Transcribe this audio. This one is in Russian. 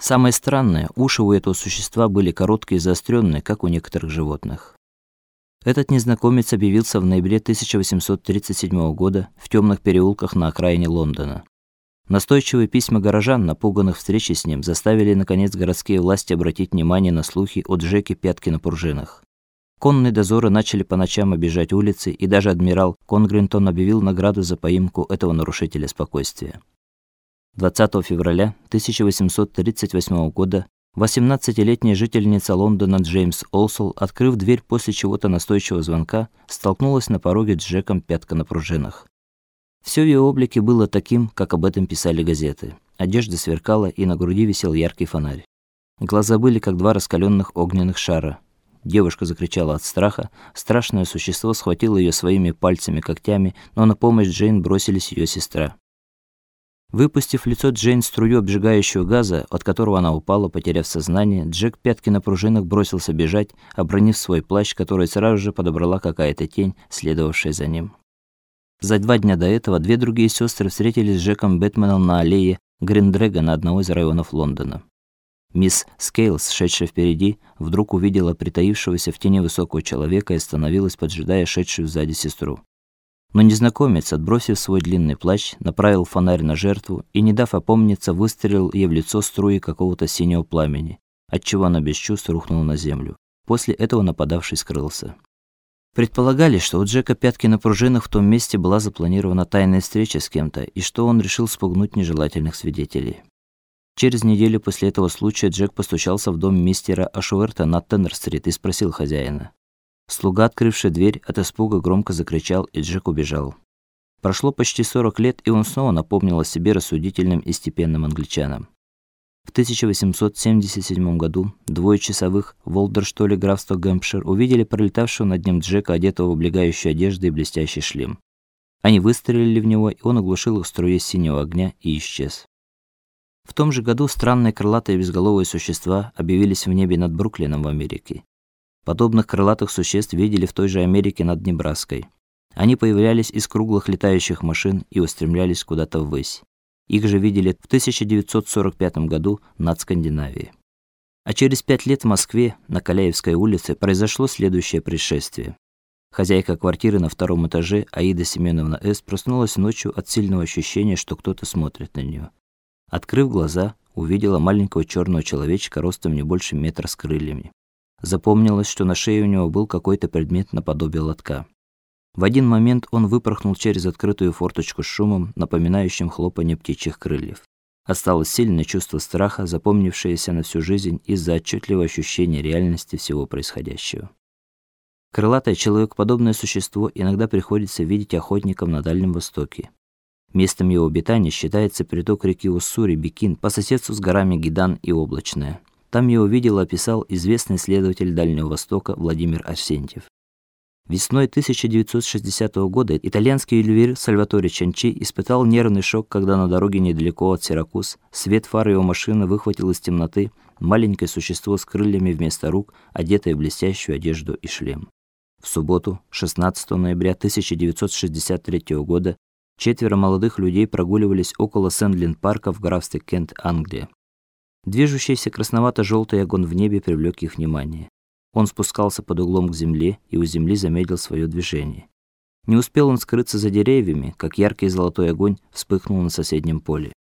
Самое странное, уши у этого существа были короткие и заостренные, как у некоторых животных. Этот незнакомец объявился в ноябре 1837 года в темных переулках на окраине Лондона. Настойчивые письма горожан, напуганных встречей с ним, заставили наконец городские власти обратить внимание на слухи о Джеке Пятки на пружинах. Конные дозоры начали по ночам обижать улицы, и даже адмирал Конгрентон объявил награду за поимку этого нарушителя спокойствия. 20 февраля 1838 года 18-летняя жительница Лондона Джеймс Олсол, открыв дверь после чего-то настойчивого звонка, столкнулась на пороге с Джеком Пятка на пружинах. Все в ее облике было таким, как об этом писали газеты. Одежда сверкала, и на груди висел яркий фонарь. Глаза были как два раскаленных огненных шара. Девушка закричала от страха, страшное существо схватило ее своими пальцами-когтями, но на помощь Джейн бросились ее сестра. Выпустив в лицо Джейн струю обжигающего газа, от которого она упала, потеряв сознание, Джек пятки на пружинах бросился бежать, обронив свой плащ, который сразу же подобрала какая-то тень, следовавшая за ним. За два дня до этого две другие сестры встретились с Джеком Бэтменом на аллее Гриндрэгона одного из районов Лондона. Мисс Скейлс, шедшая впереди, вдруг увидела притаившегося в тени высокого человека и остановилась, поджидая шедшую сзади сестру. Но незнакомец, отбросив свой длинный плащ, направил фонарь на жертву и, не дав опомниться, выстрелил ей в лицо струей какого-то синего пламени, отчего она без чувств рухнула на землю. После этого нападавший скрылся. Предполагали, что у Джека пятки на пружинах в том месте была запланирована тайная встреча с кем-то, и что он решил спугнуть нежелательных свидетелей. Через неделю после этого случая Джек постучался в дом мистера Ашуэрта на Теннер-стрит и спросил хозяина. Слуга, открывший дверь, от испуга громко закричал, и Джек убежал. Прошло почти 40 лет, и он снова напомнил о себе рассудительным и степенным англичанам. В 1877 году двое часовых в Олдерштоле графства Гэмпшир увидели пролетавшего над ним Джека, одетого в облегающую одежду и блестящий шлем. Они выстрелили в него, и он оглушил их струей синего огня и исчез. В том же году странные крылатые безголовые существа объявились в небе над Бруклином в Америке. Подобных крылатых существ видели в той же Америке над Небраской. Они появлялись из круглых летающих машин и устремлялись куда-то ввысь. Их же видели в 1945 году над Скандинавией. А через пять лет в Москве на Каляевской улице произошло следующее происшествие. Хозяйка квартиры на втором этаже Аида Семеновна С проснулась ночью от сильного ощущения, что кто-то смотрит на нее. Открыв глаза, увидела маленького черного человечка ростом не больше метра с крыльями. Запомнилось, что на шее у него был какой-то предмет наподобие лотка. В один момент он выпорхнул через открытую форточку с шумом, напоминающим хлопанье птичьих крыльев. Осталось сильное чувство страха, запомнившееся на всю жизнь из-за отчетливого ощущения реальности всего происходящего. Крылатое человекоподобное существо иногда приходится видеть охотникам на Дальнем Востоке. Местом его обитания считается приток реки Уссури, Бикин, по соседству с горами Гидан и Облачная. Там его видел и описал известный исследователь Дальнего Востока Владимир Арсентьев. Весной 1960 года итальянский ювелир Сальваторе Чанчи испытал нервный шок, когда на дороге недалеко от Сиракуз свет фар его машины выхватил из темноты маленькое существо с крыльями вместо рук, одетое в блестящую одежду и шлем. В субботу, 16 ноября 1963 года, четверо молодых людей прогуливались около Сэндлин-парка в графстве Кент, Англия. Движущийся красновато-желтый огонь в небе привлек их внимание. Он спускался под углом к земле и у земли замедлил свое движение. Не успел он скрыться за деревьями, как яркий золотой огонь вспыхнул на соседнем поле.